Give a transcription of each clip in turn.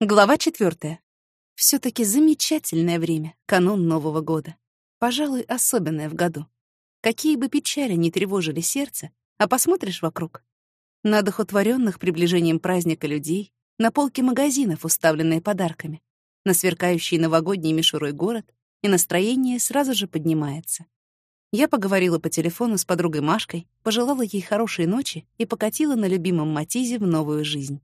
Глава четвертая. все таки замечательное время, канун Нового года. Пожалуй, особенное в году. Какие бы печали ни тревожили сердце, а посмотришь вокруг. На одухотворенных приближением праздника людей, на полке магазинов, уставленные подарками, на сверкающий новогодний мишурой город, и настроение сразу же поднимается. Я поговорила по телефону с подругой Машкой, пожелала ей хорошей ночи и покатила на любимом Матизе в новую жизнь.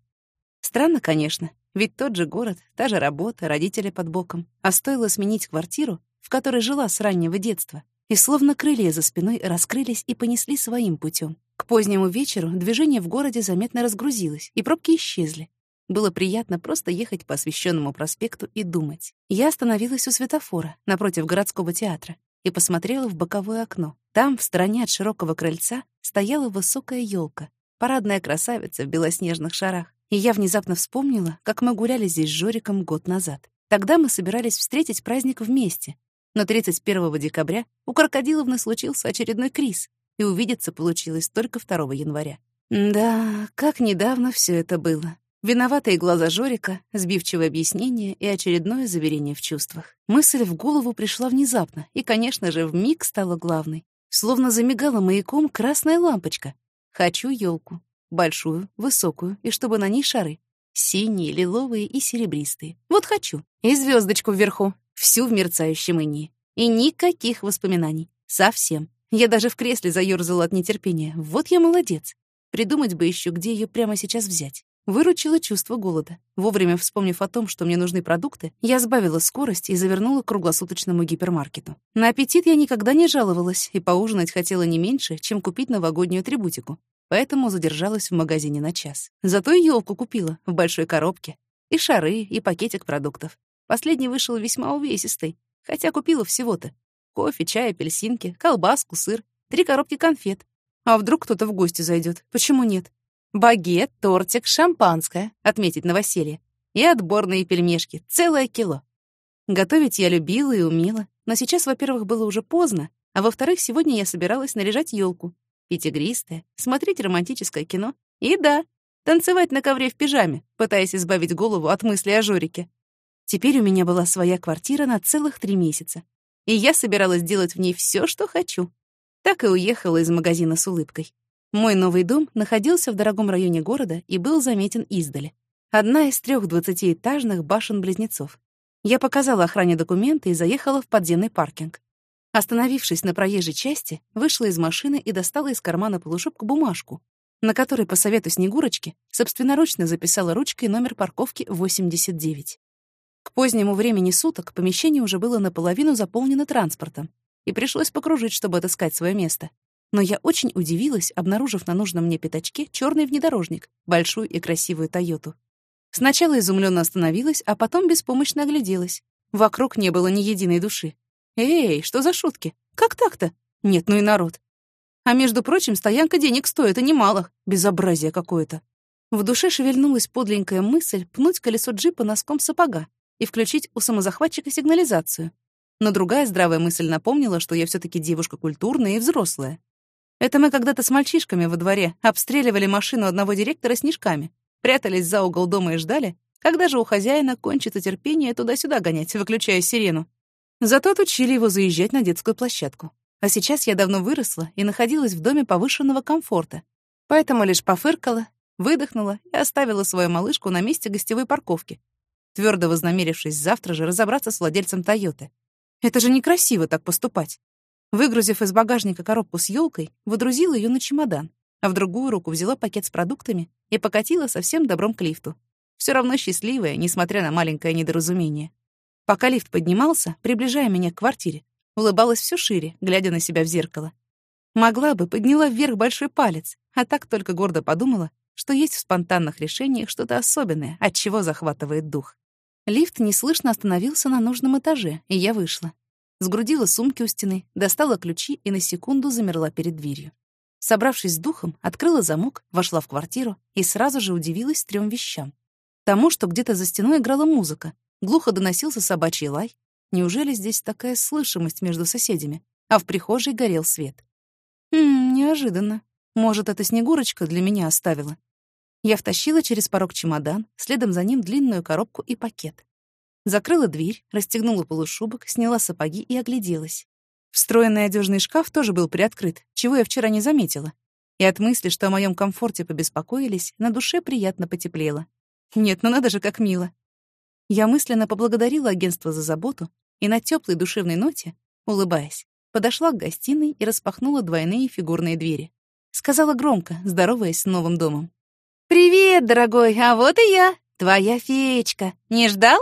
Странно, конечно, ведь тот же город, та же работа, родители под боком. А стоило сменить квартиру, в которой жила с раннего детства, и словно крылья за спиной раскрылись и понесли своим путем. К позднему вечеру движение в городе заметно разгрузилось, и пробки исчезли. Было приятно просто ехать по освещенному проспекту и думать. Я остановилась у светофора напротив городского театра и посмотрела в боковое окно. Там, в стороне от широкого крыльца, стояла высокая елка, парадная красавица в белоснежных шарах. И я внезапно вспомнила, как мы гуляли здесь с Жориком год назад. Тогда мы собирались встретить праздник вместе. Но 31 декабря у Крокодиловны случился очередной криз, и увидеться получилось только 2 января. Да, как недавно все это было. Виноватые глаза Жорика, сбивчивое объяснение и очередное заверение в чувствах. Мысль в голову пришла внезапно и, конечно же, в миг стала главной. Словно замигала маяком красная лампочка. Хочу елку. Большую, высокую, и чтобы на ней шары. Синие, лиловые и серебристые. Вот хочу. И звездочку вверху. Всю в мерцающем инии. И никаких воспоминаний. Совсем. Я даже в кресле заёрзала от нетерпения. Вот я молодец. Придумать бы еще, где ее прямо сейчас взять. Выручило чувство голода. Вовремя вспомнив о том, что мне нужны продукты, я сбавила скорость и завернула к круглосуточному гипермаркету. На аппетит я никогда не жаловалась и поужинать хотела не меньше, чем купить новогоднюю атрибутику поэтому задержалась в магазине на час. Зато и елку купила в большой коробке. И шары, и пакетик продуктов. Последний вышел весьма увесистый, хотя купила всего-то. Кофе, чай, апельсинки, колбаску, сыр, три коробки конфет. А вдруг кто-то в гости зайдет? Почему нет? Багет, тортик, шампанское, отметить новоселье. И отборные пельмешки, целое кило. Готовить я любила и умела, но сейчас, во-первых, было уже поздно, а во-вторых, сегодня я собиралась наряжать елку, пить игристое, смотреть романтическое кино и, да, танцевать на ковре в пижаме, пытаясь избавить голову от мысли о Жорике. Теперь у меня была своя квартира на целых три месяца, и я собиралась делать в ней все, что хочу. Так и уехала из магазина с улыбкой. Мой новый дом находился в дорогом районе города и был заметен издали. Одна из трех двадцатиэтажных башен-близнецов. Я показала охране документы и заехала в подземный паркинг. Остановившись на проезжей части, вышла из машины и достала из кармана полушубка бумажку, на которой, по совету Снегурочки, собственноручно записала ручкой номер парковки 89. К позднему времени суток помещение уже было наполовину заполнено транспортом, и пришлось покружить, чтобы отыскать свое место. Но я очень удивилась, обнаружив на нужном мне пятачке черный внедорожник, большую и красивую «Тойоту». Сначала изумленно остановилась, а потом беспомощно огляделась. Вокруг не было ни единой души. Эй, что за шутки? Как так-то? Нет, ну и народ. А между прочим, стоянка денег стоит, и немалых. Безобразие какое-то. В душе шевельнулась подленькая мысль пнуть колесо джипа носком сапога и включить у самозахватчика сигнализацию. Но другая здравая мысль напомнила, что я все таки девушка культурная и взрослая. Это мы когда-то с мальчишками во дворе обстреливали машину одного директора снежками, прятались за угол дома и ждали, когда же у хозяина кончится терпение туда-сюда гонять, выключая сирену. Зато отучили его заезжать на детскую площадку. А сейчас я давно выросла и находилась в доме повышенного комфорта. Поэтому лишь пофыркала, выдохнула и оставила свою малышку на месте гостевой парковки, твердо вознамерившись завтра же разобраться с владельцем Тойоты. Это же некрасиво так поступать. Выгрузив из багажника коробку с елкой, выдрузила ее на чемодан, а в другую руку взяла пакет с продуктами и покатила совсем добром к лифту. Все равно счастливая, несмотря на маленькое недоразумение. Пока лифт поднимался, приближая меня к квартире, улыбалась все шире, глядя на себя в зеркало. Могла бы, подняла вверх большой палец, а так только гордо подумала, что есть в спонтанных решениях что-то особенное, от чего захватывает дух. Лифт неслышно остановился на нужном этаже, и я вышла. Сгрудила сумки у стены, достала ключи и на секунду замерла перед дверью. Собравшись с духом, открыла замок, вошла в квартиру и сразу же удивилась трем вещам. Тому, что где-то за стеной играла музыка, Глухо доносился собачий лай. Неужели здесь такая слышимость между соседями? А в прихожей горел свет. Хм, неожиданно. Может, эта Снегурочка для меня оставила. Я втащила через порог чемодан, следом за ним длинную коробку и пакет. Закрыла дверь, расстегнула полушубок, сняла сапоги и огляделась. Встроенный одежный шкаф тоже был приоткрыт, чего я вчера не заметила. И от мысли, что о моем комфорте побеспокоились, на душе приятно потеплело. Нет, ну надо же, как мило. Я мысленно поблагодарила агентство за заботу и на теплой душевной ноте, улыбаясь, подошла к гостиной и распахнула двойные фигурные двери. Сказала громко, здороваясь с новым домом. «Привет, дорогой, а вот и я, твоя феечка. Не ждал?»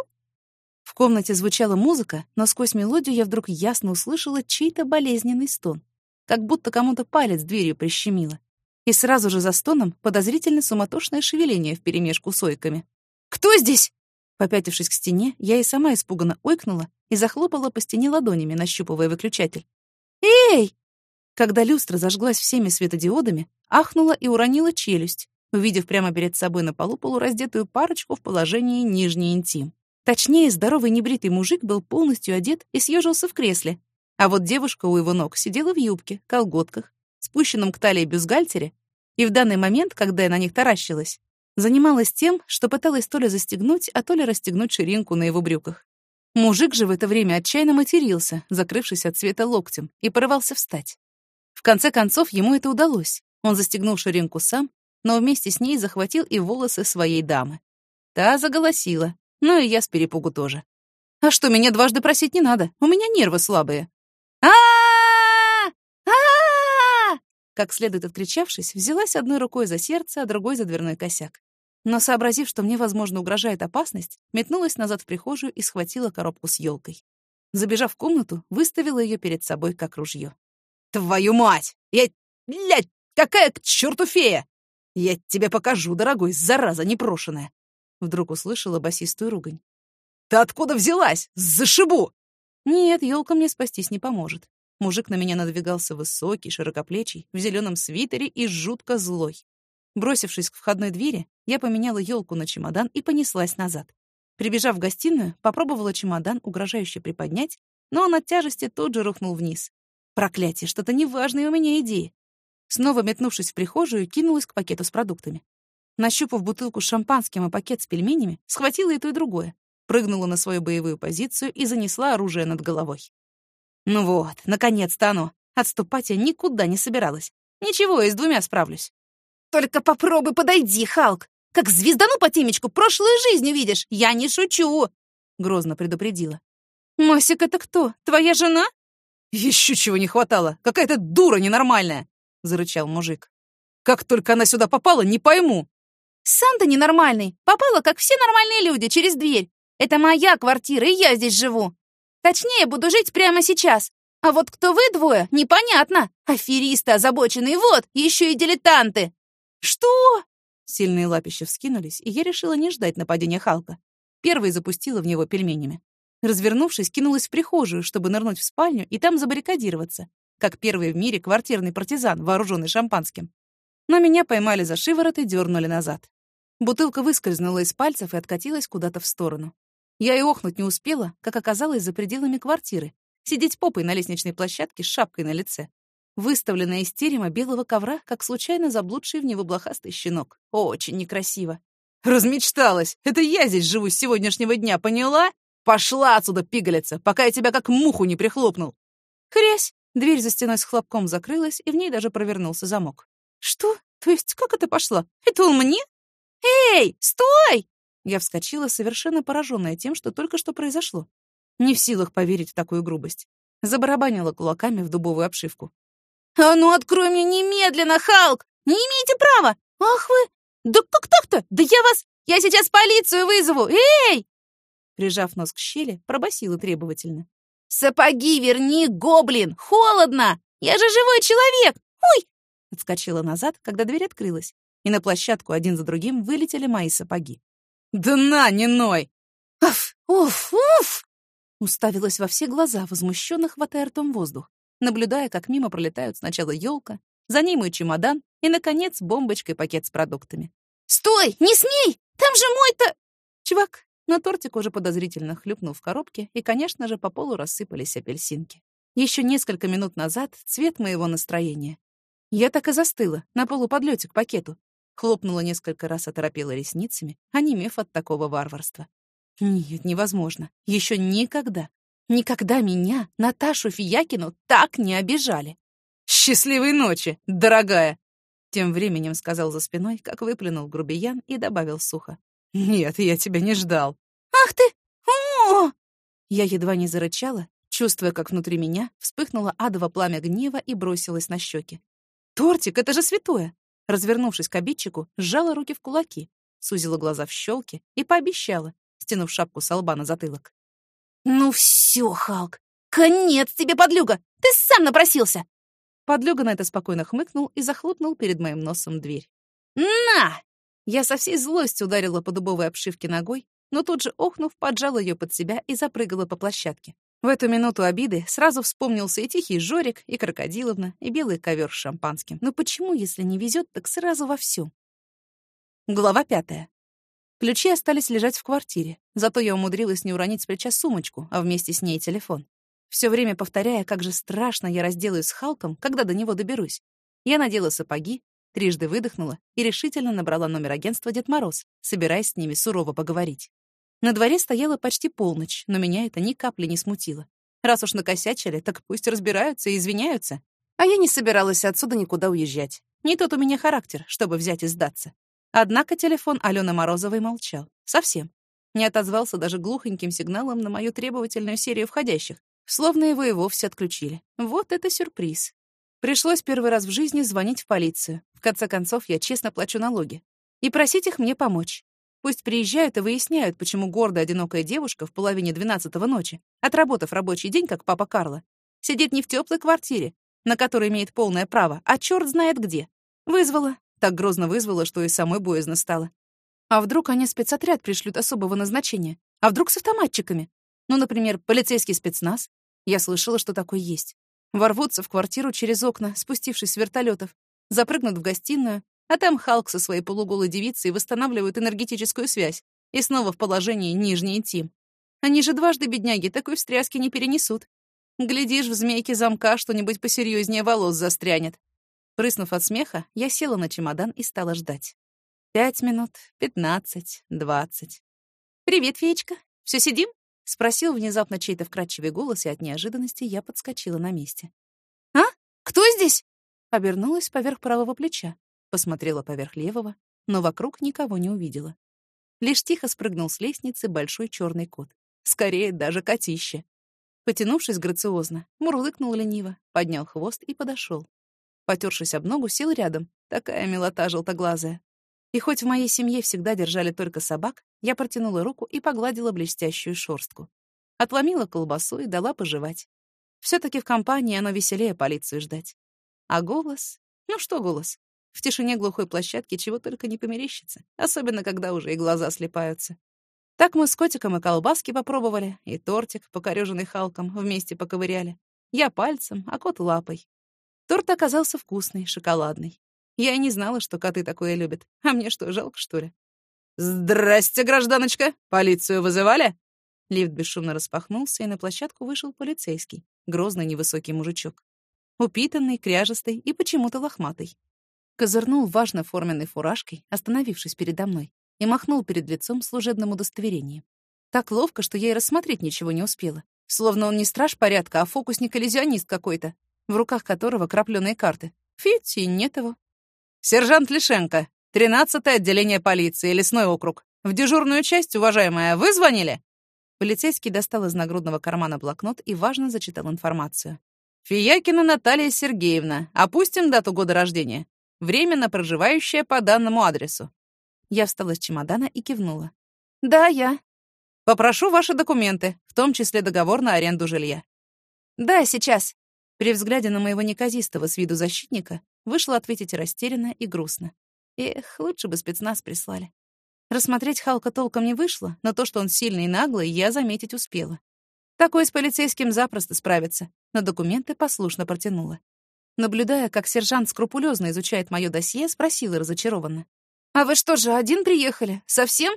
В комнате звучала музыка, но сквозь мелодию я вдруг ясно услышала чей-то болезненный стон, как будто кому-то палец дверью прищемило. И сразу же за стоном подозрительно суматошное шевеление вперемешку с ойками. «Кто здесь?» Попятившись к стене, я и сама испуганно ойкнула и захлопала по стене ладонями, нащупывая выключатель. «Эй!» Когда люстра зажглась всеми светодиодами, ахнула и уронила челюсть, увидев прямо перед собой на полу полураздетую парочку в положении нижний интим. Точнее, здоровый небритый мужик был полностью одет и съежился в кресле, а вот девушка у его ног сидела в юбке, колготках, спущенном к талии бюстгальтере, и в данный момент, когда я на них таращилась, занималась тем, что пыталась то ли застегнуть, а то ли расстегнуть ширинку на его брюках. Мужик же в это время отчаянно матерился, закрывшись от света локтем, и порывался встать. В конце концов, ему это удалось. Он застегнул ширинку сам но вместе с ней захватил и волосы своей дамы. Та заголосила, ну и я с перепугу тоже. А что, меня дважды просить не надо, у меня нервы слабые. а Как следует откричавшись, взялась одной рукой за сердце, а другой за дверной косяк. Но, сообразив, что мне, возможно, угрожает опасность, метнулась назад в прихожую и схватила коробку с елкой. Забежав в комнату, выставила ее перед собой как ружье. «Твою мать! Я... Блядь, какая к черту фея! «Я тебе покажу, дорогой, зараза непрошенная!» Вдруг услышала басистую ругань. «Ты откуда взялась? Зашибу!» Нет, елка мне спастись не поможет. Мужик на меня надвигался высокий, широкоплечий, в зеленом свитере и жутко злой. Бросившись к входной двери, я поменяла елку на чемодан и понеслась назад. Прибежав в гостиную, попробовала чемодан угрожающе приподнять, но он от тяжести тут же рухнул вниз. Проклятие, что-то неважное у меня идеи. Снова метнувшись в прихожую, кинулась к пакету с продуктами. Нащупав бутылку с шампанским и пакет с пельменями, схватила и то, и другое, прыгнула на свою боевую позицию и занесла оружие над головой. Ну вот, наконец-то оно. Отступать я никуда не собиралась. Ничего, я с двумя справлюсь. Только попробуй подойди, Халк. Как звездану по темечку прошлую жизнь увидишь. Я не шучу, грозно предупредила. Масик, это кто? Твоя жена? Еще чего не хватало. Какая-то дура ненормальная. — зарычал мужик. «Как только она сюда попала, не пойму!» «Сам ты ненормальный! Попала, как все нормальные люди, через дверь! Это моя квартира, и я здесь живу! Точнее, буду жить прямо сейчас! А вот кто вы двое, непонятно! Аферисты озабоченные, вот, еще и дилетанты!» «Что?» Сильные лапища вскинулись, и я решила не ждать нападения Халка. Первой запустила в него пельменями. Развернувшись, кинулась в прихожую, чтобы нырнуть в спальню и там забаррикадироваться как первый в мире квартирный партизан, вооруженный шампанским. Но меня поймали за шиворот и дернули назад. Бутылка выскользнула из пальцев и откатилась куда-то в сторону. Я и охнуть не успела, как оказалось за пределами квартиры, сидеть попой на лестничной площадке с шапкой на лице, выставленная из терема белого ковра, как случайно заблудший в него блохастый щенок. Очень некрасиво. «Размечталась! Это я здесь живу с сегодняшнего дня, поняла? Пошла отсюда, пигалица, пока я тебя как муху не прихлопнул!» «Хрясь!» Дверь за стеной с хлопком закрылась, и в ней даже провернулся замок. «Что? То есть как это пошло? Это он мне? Эй, стой!» Я вскочила, совершенно пораженная тем, что только что произошло. Не в силах поверить в такую грубость. Забарабанила кулаками в дубовую обшивку. «А ну открой мне немедленно, Халк! Не имеете права! Ах вы! Да как так-то? Да я вас... Я сейчас полицию вызову! Эй!» Прижав нос к щели, пробасила требовательно. «Сапоги верни, гоблин! Холодно! Я же живой человек! Ой!» Отскочила назад, когда дверь открылась, и на площадку один за другим вылетели мои сапоги. «Да на, не ной!» «Уф! Уф! Уф!» Уставилась во все глаза, возмущенно хватая ртом воздух, наблюдая, как мимо пролетают сначала елка, за ней мой чемодан и, наконец, бомбочкой пакет с продуктами. «Стой! Не смей! Там же мой-то...» «Чувак, но тортик уже подозрительно хлюпнул в коробке, и, конечно же, по полу рассыпались апельсинки. Еще несколько минут назад цвет моего настроения. Я так и застыла, на полуподлете к пакету. Хлопнула несколько раз, оторопела ресницами, онемев от такого варварства. Нет, невозможно. Еще никогда. Никогда меня, Наташу Фиякину, так не обижали. «Счастливой ночи, дорогая!» Тем временем сказал за спиной, как выплюнул грубиян и добавил сухо. «Нет, я тебя не ждал». «Ах ты! О!» Я едва не зарычала, чувствуя, как внутри меня вспыхнуло адово пламя гнева и бросилось на щеки. «Тортик, это же святое!» Развернувшись к обидчику, сжала руки в кулаки, сузила глаза в щелки и пообещала, стянув шапку с лба на затылок. «Ну все, Халк, конец тебе, подлюга! Ты сам напросился!» Подлюга на это спокойно хмыкнул и захлопнул перед моим носом дверь. «На!» Я со всей злостью ударила по дубовой обшивке ногой, но тут же, охнув, поджала ее под себя и запрыгала по площадке. В эту минуту обиды сразу вспомнился и тихий Жорик, и Крокодиловна, и белый ковер с шампанским. Но почему, если не везет, так сразу во всем? Глава пятая. Ключи остались лежать в квартире, зато я умудрилась не уронить с плеча сумочку, а вместе с ней телефон все время повторяя, как же страшно я разделаюсь с Халком, когда до него доберусь. Я надела сапоги, трижды выдохнула и решительно набрала номер агентства Дед Мороз, собираясь с ними сурово поговорить. На дворе стояла почти полночь, но меня это ни капли не смутило. Раз уж накосячили, так пусть разбираются и извиняются. А я не собиралась отсюда никуда уезжать. Не тот у меня характер, чтобы взять и сдаться. Однако телефон Алены Морозовой молчал. Совсем. Не отозвался даже глухоньким сигналом на мою требовательную серию входящих, Словно его и вовсе отключили. Вот это сюрприз. Пришлось первый раз в жизни звонить в полицию. В конце концов, я честно плачу налоги. И просить их мне помочь. Пусть приезжают и выясняют, почему гордая одинокая девушка в половине двенадцатого ночи, отработав рабочий день, как папа Карла, сидит не в теплой квартире, на которой имеет полное право, а черт знает где. Вызвала. Так грозно вызвала, что и самой боязно стало. А вдруг они спецотряд пришлют особого назначения? А вдруг с автоматчиками? Ну, например, полицейский спецназ? Я слышала, что такое есть. Ворвутся в квартиру через окна, спустившись с вертолетов, запрыгнут в гостиную, а там Халк со своей полуголой девицей восстанавливают энергетическую связь и снова в положении нижний интим. Они же дважды, бедняги, такой встряски не перенесут. Глядишь, в змейке замка что-нибудь посерьезнее волос застрянет. Прыснув от смеха, я села на чемодан и стала ждать. Пять минут, пятнадцать, двадцать. «Привет, феечка. Все сидим?» Спросил внезапно чей-то вкрадчивый голос, и от неожиданности я подскочила на месте. «А? Кто здесь?» Обернулась поверх правого плеча, посмотрела поверх левого, но вокруг никого не увидела. Лишь тихо спрыгнул с лестницы большой черный кот. Скорее, даже котище. Потянувшись грациозно, мурлыкнул лениво, поднял хвост и подошел. Потершись об ногу, сел рядом. Такая милота желтоглазая. И хоть в моей семье всегда держали только собак, я протянула руку и погладила блестящую шорстку. Отломила колбасу и дала пожевать. все таки в компании оно веселее полицию ждать. А голос? Ну что голос? В тишине глухой площадки чего только не померещится, особенно когда уже и глаза слепаются. Так мы с котиком и колбаски попробовали, и тортик, покорёженный Халком, вместе поковыряли. Я пальцем, а кот лапой. Торт оказался вкусный, шоколадный. Я и не знала, что коты такое любят. А мне что, жалко, что ли? «Здрасте, гражданочка! Полицию вызывали?» Лифт бесшумно распахнулся, и на площадку вышел полицейский, грозный невысокий мужичок. Упитанный, кряжестый и почему-то лохматый. Козырнул важно форменной фуражкой, остановившись передо мной, и махнул перед лицом служебным удостоверением. Так ловко, что я и рассмотреть ничего не успела. Словно он не страж порядка, а фокусник-иллюзионист какой-то, в руках которого крапленые карты. Фить, и нет его. «Сержант Лишенко, тринадцатое отделение полиции, лесной округ. В дежурную часть, уважаемая, вы звонили?» Полицейский достал из нагрудного кармана блокнот и важно зачитал информацию. «Фиякина Наталья Сергеевна. Опустим дату года рождения. Временно проживающая по данному адресу». Я встала с чемодана и кивнула. «Да, я». «Попрошу ваши документы, в том числе договор на аренду жилья». «Да, сейчас». При взгляде на моего неказистого с виду защитника Вышла ответить растерянно и грустно. Эх, лучше бы спецназ прислали. Рассмотреть Халка толком не вышло, но то, что он сильный и наглый, я заметить успела. Такой с полицейским запросто справится, но документы послушно протянула. Наблюдая, как сержант скрупулезно изучает мое досье, спросила разочарованно. «А вы что же, один приехали? Совсем?»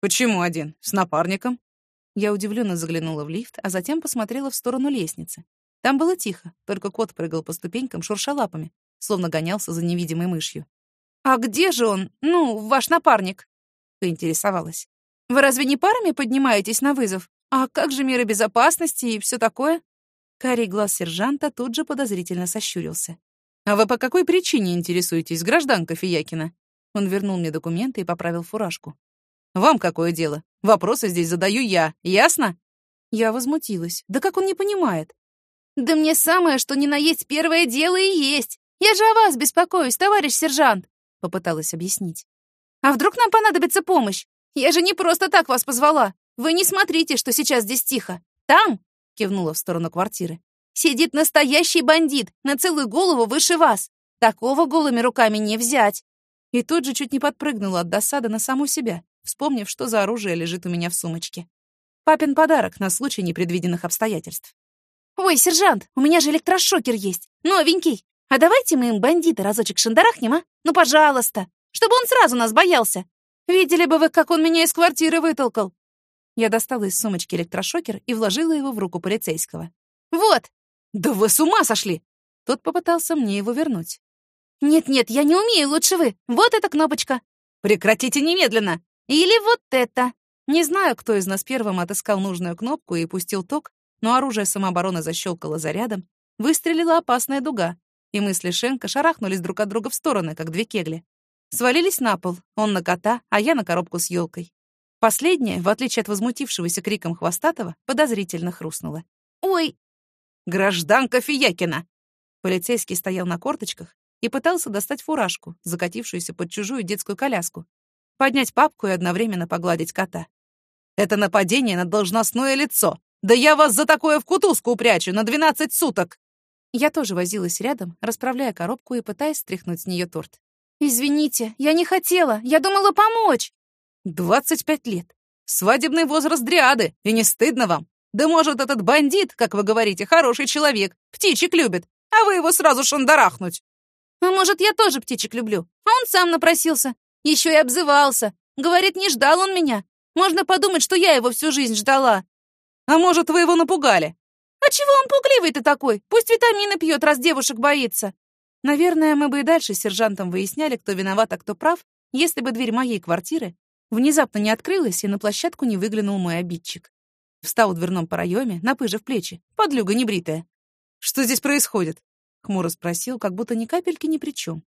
«Почему один? С напарником?» Я удивленно заглянула в лифт, а затем посмотрела в сторону лестницы. Там было тихо, только кот прыгал по ступенькам, шурша лапами, словно гонялся за невидимой мышью. «А «А где же он? Ну, ваш напарник?» — поинтересовалась. «Вы разве не парами поднимаетесь на вызов? А как же меры безопасности и все такое?» Карий глаз сержанта тут же подозрительно сощурился. «А вы по какой причине интересуетесь, гражданка Фиякина?» Он вернул мне документы и поправил фуражку. «Вам какое дело? Вопросы здесь задаю я, ясно?» Я возмутилась. «Да как он не понимает?» «Да мне самое, что ни на есть первое дело и есть. Я же о вас беспокоюсь, товарищ сержант», — попыталась объяснить. «А вдруг нам понадобится помощь? Я же не просто так вас позвала. Вы не смотрите, что сейчас здесь тихо. Там, — кивнула в сторону квартиры, — сидит настоящий бандит на целую голову выше вас. Такого голыми руками не взять. И тут же чуть не подпрыгнула от досады на саму себя, вспомнив, что за оружие лежит у меня в сумочке. Папин подарок на случай непредвиденных обстоятельств. «Ой, сержант, у меня же электрошокер есть, новенький. А давайте мы им бандита разочек шандарахнем, а? Ну, пожалуйста, чтобы он сразу нас боялся. Видели бы вы, как он меня из квартиры вытолкал». Я достала из сумочки электрошокер и вложила его в руку полицейского. «Вот!» «Да вы с ума сошли!» Тот попытался мне его вернуть. «Нет-нет, я не умею, лучше вы. Вот эта кнопочка». «Прекратите немедленно!» «Или вот это». Не знаю, кто из нас первым отыскал нужную кнопку и пустил ток, но оружие самообороны защелкало зарядом, выстрелила опасная дуга, и мы с Лишенко шарахнулись друг от друга в стороны, как две кегли. Свалились на пол, он на кота, а я на коробку с елкой. Последняя, в отличие от возмутившегося криком хвостатого, подозрительно хрустнула. «Ой!» «Гражданка Фиякина!» Полицейский стоял на корточках, и пытался достать фуражку, закатившуюся под чужую детскую коляску, поднять папку и одновременно погладить кота. «Это нападение на должностное лицо! Да я вас за такое в кутузку упрячу на 12 суток!» Я тоже возилась рядом, расправляя коробку и пытаясь стряхнуть с нее торт. «Извините, я не хотела, я думала помочь!» «Двадцать пять лет. Свадебный возраст дриады, и не стыдно вам? Да может, этот бандит, как вы говорите, хороший человек, птичек любит, а вы его сразу шандарахнуть!» А может, я тоже птичек люблю? А он сам напросился. Еще и обзывался. Говорит, не ждал он меня. Можно подумать, что я его всю жизнь ждала. А может, вы его напугали? А чего он пугливый-то такой? Пусть витамины пьет, раз девушек боится. Наверное, мы бы и дальше с сержантом выясняли, кто виноват, а кто прав, если бы дверь моей квартиры внезапно не открылась и на площадку не выглянул мой обидчик. Встал в дверном проеме, напыжив плечи, подлюга небритая. Что здесь происходит? — хмуро спросил, как будто ни капельки ни при чем.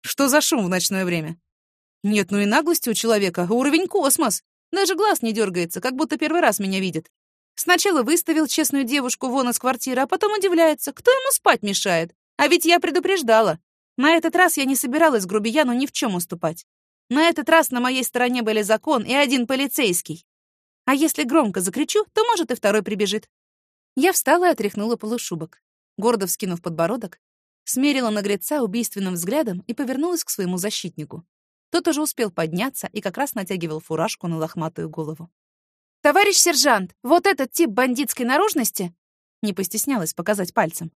«Что за шум в ночное время?» «Нет, ну и наглости у человека, уровень космос. Даже глаз не дергается, как будто первый раз меня видит. Сначала выставил честную девушку вон из квартиры, а потом удивляется, кто ему спать мешает. А ведь я предупреждала. На этот раз я не собиралась грубияну ни в чем уступать. На этот раз на моей стороне были закон и один полицейский. А если громко закричу, то, может, и второй прибежит. Я встала и отряхнула полушубок гордо вскинув подбородок, смерила наглеца убийственным взглядом и повернулась к своему защитнику. Тот уже успел подняться и как раз натягивал фуражку на лохматую голову. «Товарищ сержант, вот этот тип бандитской наружности...» Не постеснялась показать пальцем.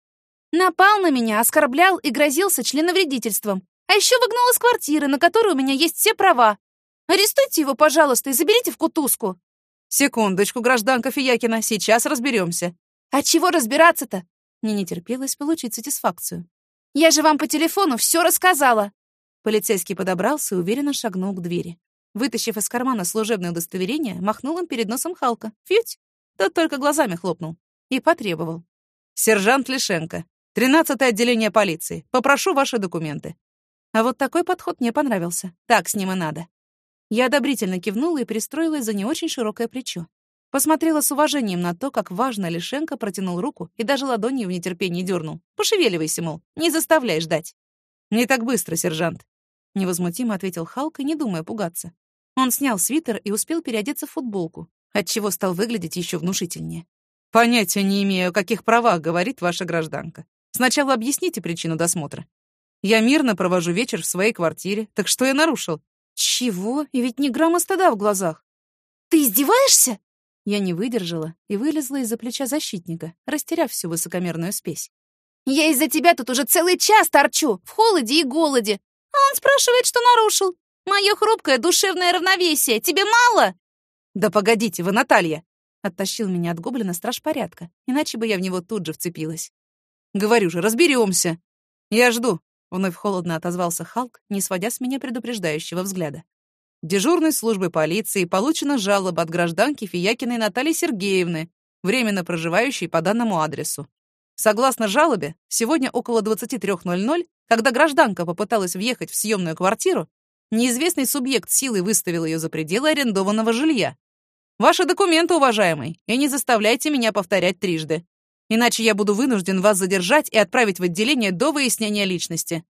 «Напал на меня, оскорблял и грозился членовредительством, а еще выгнал из квартиры, на которой у меня есть все права. Арестуйте его, пожалуйста, и заберите в кутузку». «Секундочку, гражданка Фиякина, сейчас разберемся. «А чего разбираться-то? Мне не терпелось получить сатисфакцию. «Я же вам по телефону все рассказала!» Полицейский подобрался и уверенно шагнул к двери. Вытащив из кармана служебное удостоверение, махнул им перед носом Халка. Фьють! Тот только глазами хлопнул. И потребовал. «Сержант Лишенко, тринадцатое отделение полиции. Попрошу ваши документы». А вот такой подход мне понравился. Так с ним и надо. Я одобрительно кивнула и пристроилась за не очень широкое плечо. Посмотрела с уважением на то, как важно Лишенко протянул руку и даже ладонью в нетерпении дернул. «Пошевеливайся, мол, не заставляй ждать». «Не так быстро, сержант», — невозмутимо ответил Халк, не думая пугаться. Он снял свитер и успел переодеться в футболку, отчего стал выглядеть еще внушительнее. «Понятия не имею, о каких правах говорит ваша гражданка. Сначала объясните причину досмотра. Я мирно провожу вечер в своей квартире, так что я нарушил?» «Чего? И ведь ни грамма стыда в глазах». «Ты издеваешься?» Я не выдержала и вылезла из-за плеча защитника, растеряв всю высокомерную спесь. «Я из-за тебя тут уже целый час торчу, в холоде и голоде, а он спрашивает, что нарушил. Мое хрупкое душевное равновесие тебе мало?» «Да погодите вы, Наталья!» Оттащил меня от гоблина страж порядка, иначе бы я в него тут же вцепилась. «Говорю же, разберемся. Я жду. — вновь холодно отозвался Халк, не сводя с меня предупреждающего взгляда. Дежурной службы полиции получена жалоба от гражданки Фиякиной Натальи Сергеевны, временно проживающей по данному адресу. Согласно жалобе, сегодня около 23.00, когда гражданка попыталась въехать в съемную квартиру, неизвестный субъект силой выставил ее за пределы арендованного жилья. Ваши документы, уважаемый, и не заставляйте меня повторять трижды. Иначе я буду вынужден вас задержать и отправить в отделение до выяснения личности.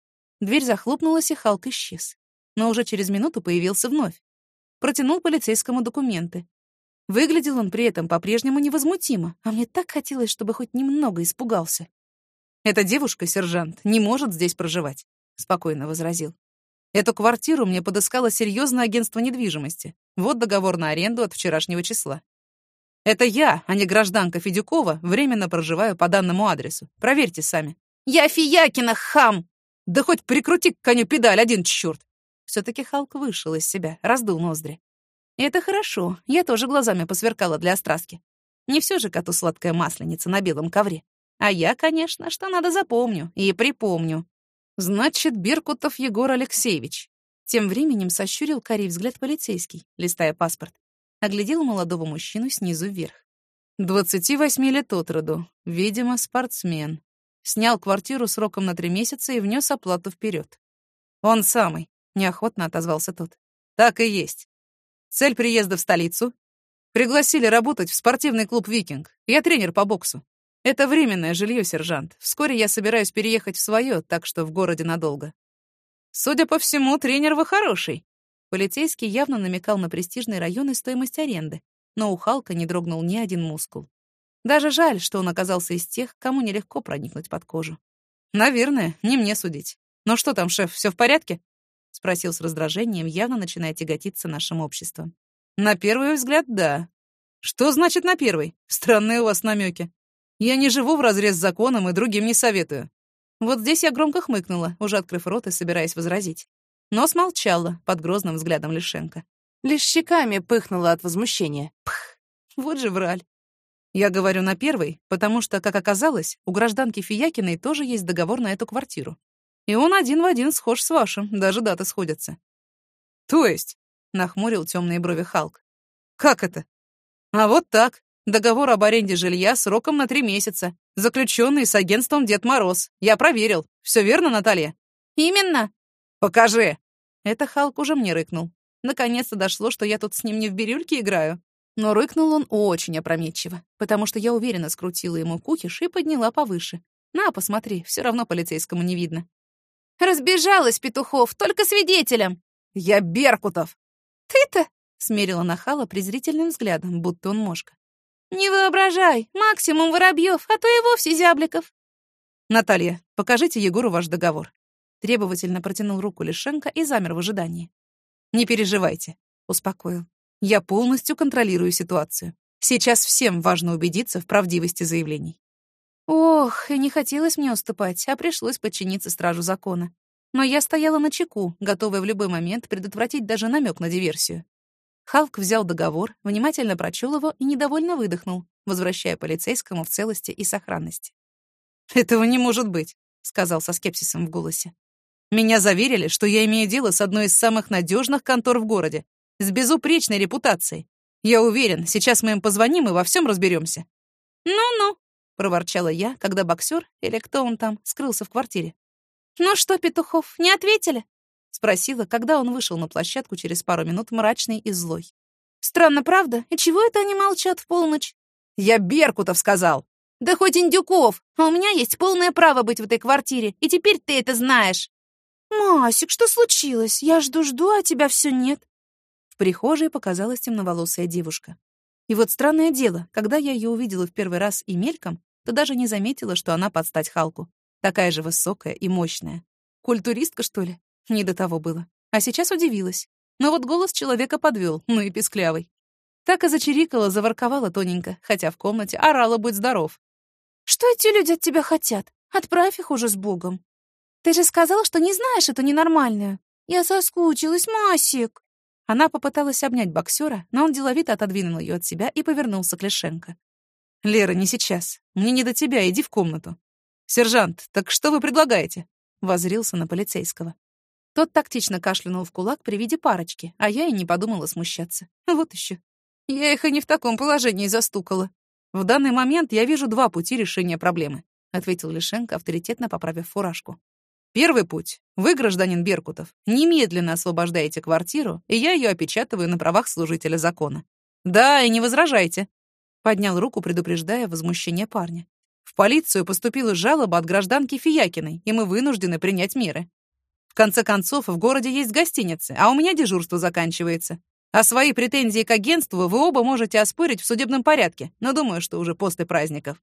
Дверь захлопнулась, и Халк исчез но уже через минуту появился вновь. Протянул полицейскому документы. Выглядел он при этом по-прежнему невозмутимо, а мне так хотелось, чтобы хоть немного испугался. «Эта девушка, сержант, не может здесь проживать», — спокойно возразил. «Эту квартиру мне подыскало серьезное агентство недвижимости. Вот договор на аренду от вчерашнего числа. Это я, а не гражданка Федюкова, временно проживаю по данному адресу. Проверьте сами». «Я Фиякина, хам!» «Да хоть прикрути к коню педаль, один чёрт!» Все-таки Халк вышел из себя, раздул ноздри. И это хорошо, я тоже глазами посверкала для остраски. Не все же коту сладкая масленица на белом ковре. А я, конечно, что надо запомню и припомню. Значит, Беркутов Егор Алексеевич. Тем временем сощурил карий взгляд полицейский, листая паспорт. Оглядел молодого мужчину снизу вверх. 28 лет от роду, видимо, спортсмен. Снял квартиру сроком на три месяца и внес оплату вперед. Он самый. Неохотно отозвался тот. Так и есть. Цель приезда в столицу? Пригласили работать в спортивный клуб «Викинг». Я тренер по боксу. Это временное жилье, сержант. Вскоре я собираюсь переехать в свое, так что в городе надолго. Судя по всему, тренер вы хороший. Полицейский явно намекал на престижный район и стоимость аренды, но у Халка не дрогнул ни один мускул. Даже жаль, что он оказался из тех, кому нелегко проникнуть под кожу. Наверное, не мне судить. Но что там, шеф, все в порядке? — спросил с раздражением, явно начиная тяготиться нашим обществом. «На первый взгляд, да». «Что значит на первый? Странные у вас намеки. Я не живу вразрез с законом и другим не советую». Вот здесь я громко хмыкнула, уже открыв рот и собираясь возразить. Но смолчала под грозным взглядом Лишенко. Лишь щеками пыхнула от возмущения. Пх, вот же враль. Я говорю на первый, потому что, как оказалось, у гражданки Фиякиной тоже есть договор на эту квартиру. И он один в один схож с вашим, даже даты сходятся. То есть, нахмурил темные брови Халк. Как это? А вот так. Договор об аренде жилья сроком на три месяца, заключенный с агентством Дед Мороз. Я проверил. Все верно, Наталья? Именно. Покажи. Это Халк уже мне рыкнул. Наконец-то дошло, что я тут с ним не в бирюльке играю. Но рыкнул он очень опрометчиво, потому что я уверенно скрутила ему кукиш и подняла повыше. На, посмотри, все равно полицейскому не видно. Разбежалась, Петухов, только свидетелем. Я Беркутов. Ты-то? Смерила нахала презрительным взглядом, будто он мошка. Не воображай, максимум Воробьев, а то и вовсе Зябликов. Наталья, покажите Егору ваш договор. Требовательно протянул руку Лишенко и замер в ожидании. Не переживайте, успокоил. Я полностью контролирую ситуацию. Сейчас всем важно убедиться в правдивости заявлений. Ох, и не хотелось мне уступать, а пришлось подчиниться стражу закона. Но я стояла на чеку, готовая в любой момент предотвратить даже намек на диверсию. Халк взял договор, внимательно прочел его и недовольно выдохнул, возвращая полицейскому в целости и сохранности. «Этого не может быть», — сказал со скепсисом в голосе. «Меня заверили, что я имею дело с одной из самых надежных контор в городе, с безупречной репутацией. Я уверен, сейчас мы им позвоним и во всем разберемся. «Ну-ну», проворчала я, когда боксер, или кто он там, скрылся в квартире. «Ну что, Петухов, не ответили?» — спросила, когда он вышел на площадку через пару минут мрачный и злой. «Странно, правда? И чего это они молчат в полночь?» «Я Беркутов сказал!» «Да хоть Индюков, а у меня есть полное право быть в этой квартире, и теперь ты это знаешь!» «Масик, что случилось? Я жду-жду, а тебя все нет». В прихожей показалась темноволосая девушка. И вот странное дело, когда я ее увидела в первый раз и мельком, то даже не заметила, что она под стать Халку. Такая же высокая и мощная. Культуристка, что ли? Не до того было. А сейчас удивилась. Но вот голос человека подвел, ну и песклявый. Так и зачирикала, заворковала тоненько, хотя в комнате орала «Будь здоров». «Что эти люди от тебя хотят? Отправь их уже с Богом. Ты же сказал, что не знаешь эту ненормальную. Я соскучилась, Масик». Она попыталась обнять боксера, но он деловито отодвинул ее от себя и повернулся к Лишенко. «Лера, не сейчас. Мне не до тебя, иди в комнату». «Сержант, так что вы предлагаете?» возрился на полицейского. Тот тактично кашлянул в кулак при виде парочки, а я и не подумала смущаться. Вот еще. Я их и не в таком положении застукала. В данный момент я вижу два пути решения проблемы, ответил Лишенко, авторитетно поправив фуражку. Первый путь. Вы, гражданин Беркутов, немедленно освобождаете квартиру, и я ее опечатываю на правах служителя закона. Да, и не возражайте. Поднял руку, предупреждая возмущение парня. В полицию поступила жалоба от гражданки Фиякиной, и мы вынуждены принять меры. В конце концов, в городе есть гостиницы, а у меня дежурство заканчивается. А свои претензии к агентству вы оба можете оспорить в судебном порядке, но думаю, что уже после праздников.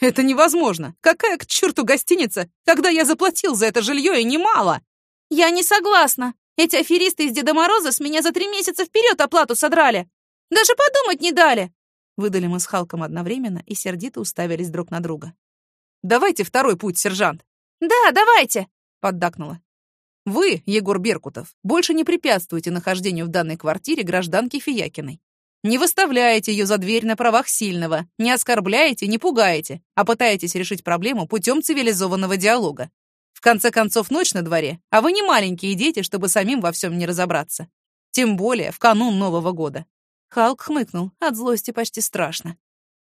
Это невозможно. Какая к черту гостиница, когда я заплатил за это жилье и немало? Я не согласна. Эти аферисты из Деда Мороза с меня за три месяца вперед оплату содрали. Даже подумать не дали. Выдали мы с Халком одновременно и сердито уставились друг на друга. «Давайте второй путь, сержант!» «Да, давайте!» — поддакнула. «Вы, Егор Беркутов, больше не препятствуете нахождению в данной квартире гражданки Фиякиной. Не выставляете ее за дверь на правах сильного, не оскорбляете, не пугаете, а пытаетесь решить проблему путем цивилизованного диалога. В конце концов, ночь на дворе, а вы не маленькие дети, чтобы самим во всем не разобраться. Тем более в канун Нового года. Халк хмыкнул, от злости почти страшно.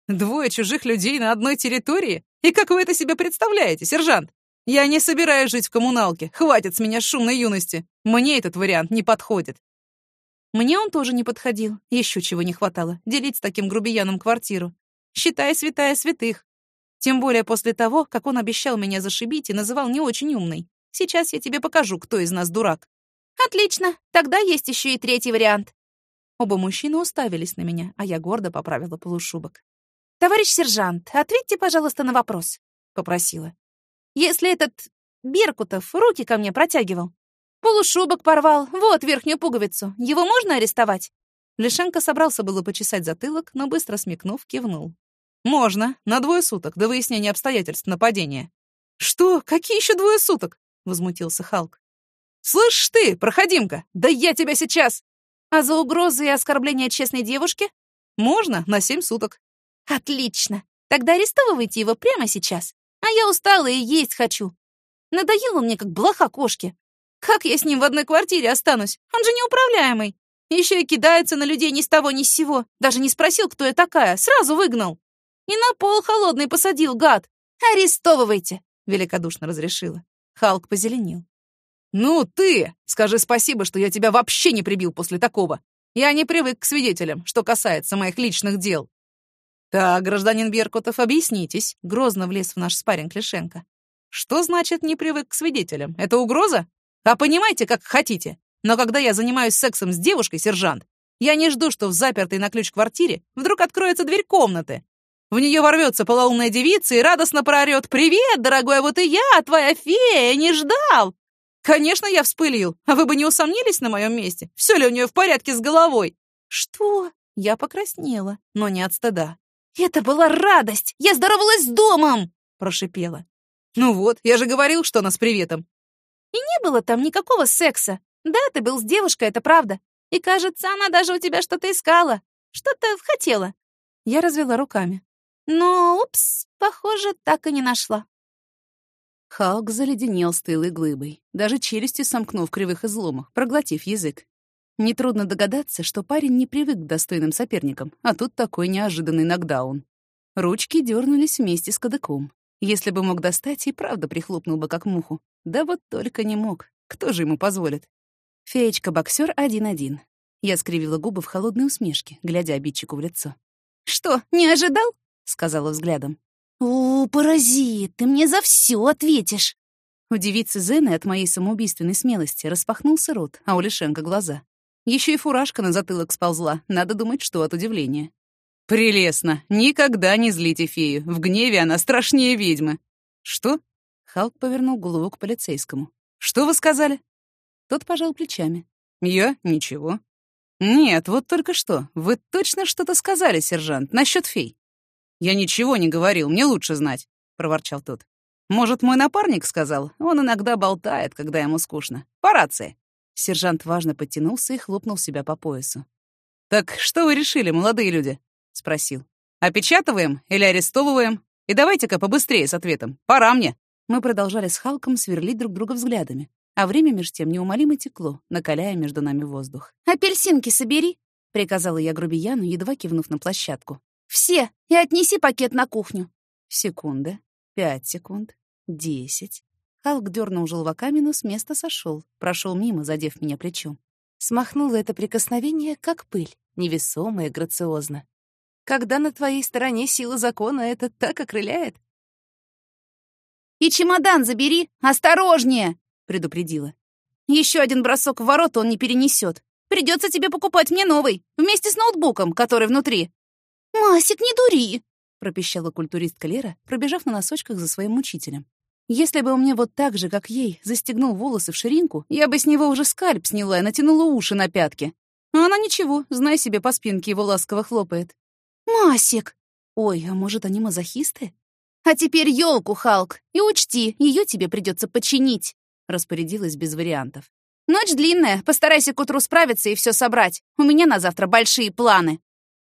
«Двое чужих людей на одной территории? И как вы это себе представляете, сержант? Я не собираюсь жить в коммуналке, хватит с меня шумной юности. Мне этот вариант не подходит». Мне он тоже не подходил, еще чего не хватало, делить с таким грубияном квартиру. Считай святая святых. Тем более после того, как он обещал меня зашибить и называл не очень умной. Сейчас я тебе покажу, кто из нас дурак. Отлично, тогда есть еще и третий вариант. Оба мужчины уставились на меня, а я гордо поправила полушубок. «Товарищ сержант, ответьте, пожалуйста, на вопрос», — попросила. «Если этот Беркутов руки ко мне протягивал, полушубок порвал, вот верхнюю пуговицу, его можно арестовать?» Лишенко собрался было почесать затылок, но быстро смекнув, кивнул. «Можно, на двое суток, до выяснения обстоятельств нападения». «Что? Какие еще двое суток?» — возмутился Халк. «Слышь ты, проходимка, да я тебя сейчас...» А за угрозы и оскорбление честной девушки? Можно, на семь суток. Отлично. Тогда арестовывайте его прямо сейчас. А я устала и есть хочу. Надоел он мне, как блоха кошки. Как я с ним в одной квартире останусь? Он же неуправляемый. Еще и кидается на людей ни с того ни с сего. Даже не спросил, кто я такая. Сразу выгнал. И на пол холодный посадил, гад. Арестовывайте, великодушно разрешила. Халк позеленел. «Ну ты! Скажи спасибо, что я тебя вообще не прибил после такого. Я не привык к свидетелям, что касается моих личных дел». «Так, гражданин Беркутов, объяснитесь», — грозно влез в наш спарринг Лишенко. «Что значит не привык к свидетелям? Это угроза? А понимаете, как хотите. Но когда я занимаюсь сексом с девушкой, сержант, я не жду, что в запертой на ключ квартире вдруг откроется дверь комнаты. В нее ворвется полоумная девица и радостно проорет «Привет, дорогой, вот и я, твоя фея, не ждал!» Конечно, я вспылил. А вы бы не усомнились на моем месте? Все ли у нее в порядке с головой? Что? Я покраснела, но не от стыда. Это была радость! Я здоровалась с домом! Прошипела. Ну вот, я же говорил, что она с приветом. И не было там никакого секса. Да, ты был с девушкой, это правда. И, кажется, она даже у тебя что-то искала. Что-то хотела. Я развела руками. Но, упс, похоже, так и не нашла. Халк заледенел стылой глыбой, даже челюсти сомкнув кривых изломах, проглотив язык. Нетрудно догадаться, что парень не привык к достойным соперникам, а тут такой неожиданный нокдаун. Ручки дернулись вместе с кадыком. Если бы мог достать, и правда прихлопнул бы как муху. Да вот только не мог. Кто же ему позволит? Феечка-боксер один-один. Я скривила губы в холодной усмешке, глядя обидчику в лицо. «Что, не ожидал?» — сказала взглядом. «О, паразит, ты мне за все ответишь!» У девицы Зены от моей самоубийственной смелости распахнулся рот, а у Лишенко глаза. Еще и фуражка на затылок сползла, надо думать, что от удивления. «Прелестно! Никогда не злите фею. В гневе она страшнее ведьмы». «Что?» Халк повернул голову к полицейскому. «Что вы сказали?» Тот пожал плечами. «Я? Ничего». «Нет, вот только что. Вы точно что-то сказали, сержант, насчет фей?» «Я ничего не говорил, мне лучше знать», — проворчал тот. «Может, мой напарник сказал? Он иногда болтает, когда ему скучно. По рации». Сержант важно подтянулся и хлопнул себя по поясу. «Так что вы решили, молодые люди?» — спросил. «Опечатываем или арестовываем? И давайте-ка побыстрее с ответом. Пора мне». Мы продолжали с Халком сверлить друг друга взглядами, а время меж тем неумолимо текло, накаляя между нами воздух. «Апельсинки собери!» — приказала я грубияну, едва кивнув на площадку. «Все! И отнеси пакет на кухню!» Секунда, пять секунд, десять. Халк дернул желваками, но с места сошел, прошел мимо, задев меня плечом. Смахнуло это прикосновение, как пыль, невесомое, грациозно. Когда на твоей стороне сила закона, это так окрыляет. «И чемодан забери! Осторожнее!» — предупредила. Еще один бросок в ворота он не перенесет. Придется тебе покупать мне новый, вместе с ноутбуком, который внутри». «Масик, не дури!» — пропищала культуристка Лера, пробежав на носочках за своим учителем. Если бы мне вот так же, как ей, застегнул волосы в ширинку, я бы с него уже скальп сняла и натянула уши на пятки. А она ничего, знай себе, по спинке его ласково хлопает. «Масик!» Ой, а может, они мазохисты? «А теперь елку, Халк, и учти, ее тебе придется починить», — распорядилась без вариантов. «Ночь длинная, постарайся к утру справиться и все собрать. У меня на завтра большие планы».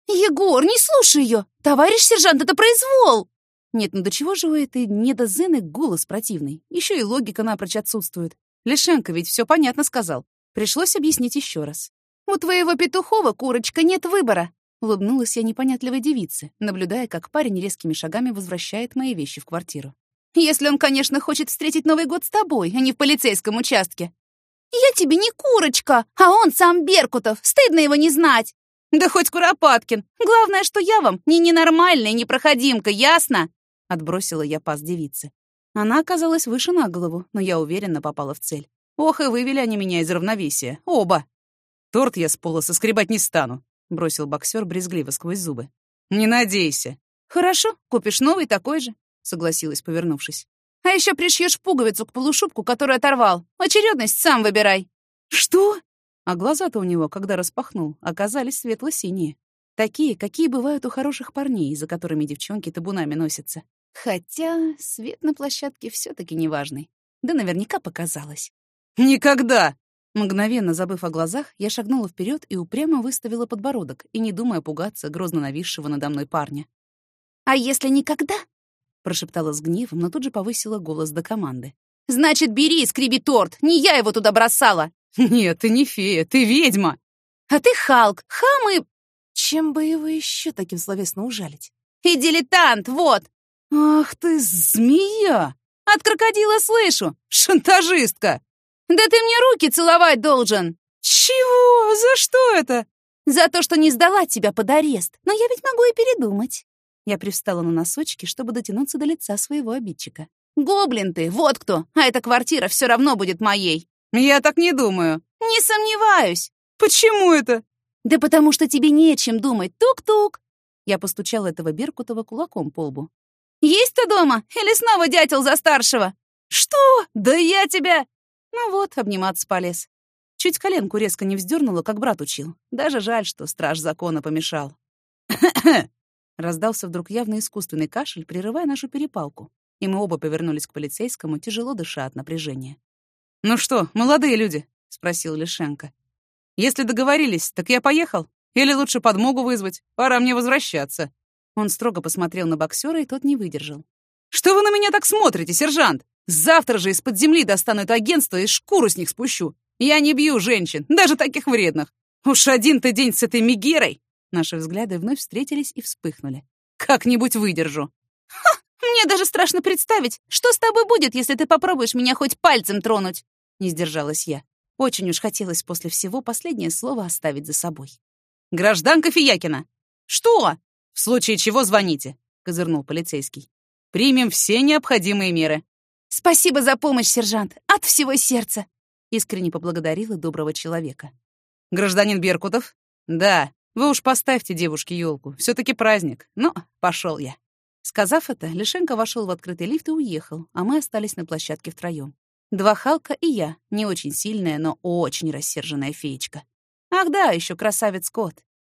«Егор, не слушай ее! Товарищ сержант, это произвол!» Нет, ну до чего же у этой недозыны голос противный? Еще и логика напрочь отсутствует. Лишенко ведь все понятно сказал. Пришлось объяснить еще раз. «У твоего петухова, курочка, нет выбора!» Улыбнулась я непонятливой девице, наблюдая, как парень резкими шагами возвращает мои вещи в квартиру. «Если он, конечно, хочет встретить Новый год с тобой, а не в полицейском участке!» «Я тебе не курочка, а он сам Беркутов, стыдно его не знать!» «Да хоть Куропаткин! Главное, что я вам не ненормальная, не проходимка, ясно?» — отбросила я пас девицы. Она оказалась выше на голову, но я уверенно попала в цель. Ох, и вывели они меня из равновесия. Оба! Торт я с пола соскребать не стану, — бросил боксер брезгливо сквозь зубы. «Не надейся». «Хорошо, купишь новый такой же», — согласилась, повернувшись. «А еще пришьешь пуговицу к полушубку, которую оторвал. Очередность сам выбирай». «Что?» А глаза-то у него, когда распахнул, оказались светло-синие. Такие, какие бывают у хороших парней, за которыми девчонки табунами носятся. Хотя свет на площадке все таки неважный. Да наверняка показалось. «Никогда!» Мгновенно забыв о глазах, я шагнула вперед и упрямо выставила подбородок, и не думая пугаться грозно нависшего надо мной парня. «А если никогда?» — прошептала с гневом, но тут же повысила голос до команды. «Значит, бери и скреби торт! Не я его туда бросала!» «Нет, ты не фея, ты ведьма!» «А ты Халк, хам и чем бы его еще таким словесно ужалить? И дилетант, вот! Ах ты, змея! От крокодила слышу! Шантажистка! Да ты мне руки целовать должен! Чего? За что это? За то, что не сдала тебя под арест. Но я ведь могу и передумать. Я привстала на носочки, чтобы дотянуться до лица своего обидчика. «Гоблин ты, вот кто! А эта квартира все равно будет моей!» «Я так не думаю!» «Не сомневаюсь!» «Почему это?» «Да потому что тебе нечем думать. Тук-тук!» Я постучала этого Беркутова кулаком по лбу. «Есть ты дома? Или снова дятел за старшего?» «Что? Да я тебя...» Ну вот, обниматься полез. Чуть коленку резко не вздернула, как брат учил. Даже жаль, что страж закона помешал. Раздался вдруг явно искусственный кашель, прерывая нашу перепалку. И мы оба повернулись к полицейскому, тяжело дыша от напряжения. «Ну что, молодые люди?» — спросил Лишенко. Если договорились, так я поехал. Или лучше подмогу вызвать. Пора мне возвращаться». Он строго посмотрел на боксера, и тот не выдержал. «Что вы на меня так смотрите, сержант? Завтра же из-под земли достану это агентство и шкуру с них спущу. Я не бью женщин, даже таких вредных. Уж один-то день с этой Мегерой!» Наши взгляды вновь встретились и вспыхнули. «Как-нибудь выдержу». «Ха! Мне даже страшно представить, что с тобой будет, если ты попробуешь меня хоть пальцем тронуть!» Не сдержалась я. Очень уж хотелось после всего последнее слово оставить за собой. «Гражданка Фиякина!» «Что?» «В случае чего звоните», — козырнул полицейский. «Примем все необходимые меры». «Спасибо за помощь, сержант, от всего сердца!» Искренне поблагодарила доброго человека. «Гражданин Беркутов?» «Да, вы уж поставьте девушке елку. все таки праздник. Но пошел я». Сказав это, Лишенко вошел в открытый лифт и уехал, а мы остались на площадке втроем. Два Халка и я, не очень сильная, но очень рассерженная феечка. Ах да, еще красавец кот.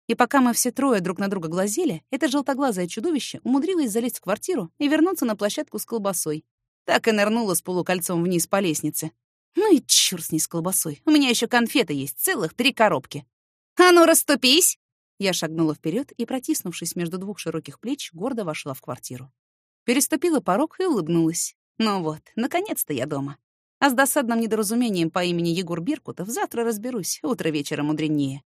И пока мы все трое друг на друга глазели, это желтоглазое чудовище умудрилось залезть в квартиру и вернуться на площадку с колбасой. Так и нырнула с полукольцом вниз по лестнице. Ну и чёрт с ней с колбасой. У меня еще конфеты есть, целых три коробки. «А ну, расступись!» Я шагнула вперед и, протиснувшись между двух широких плеч, гордо вошла в квартиру. Переступила порог и улыбнулась. Ну вот, наконец-то я дома. А с досадным недоразумением по имени Егор Биркутов завтра разберусь, утро вечера мудренее.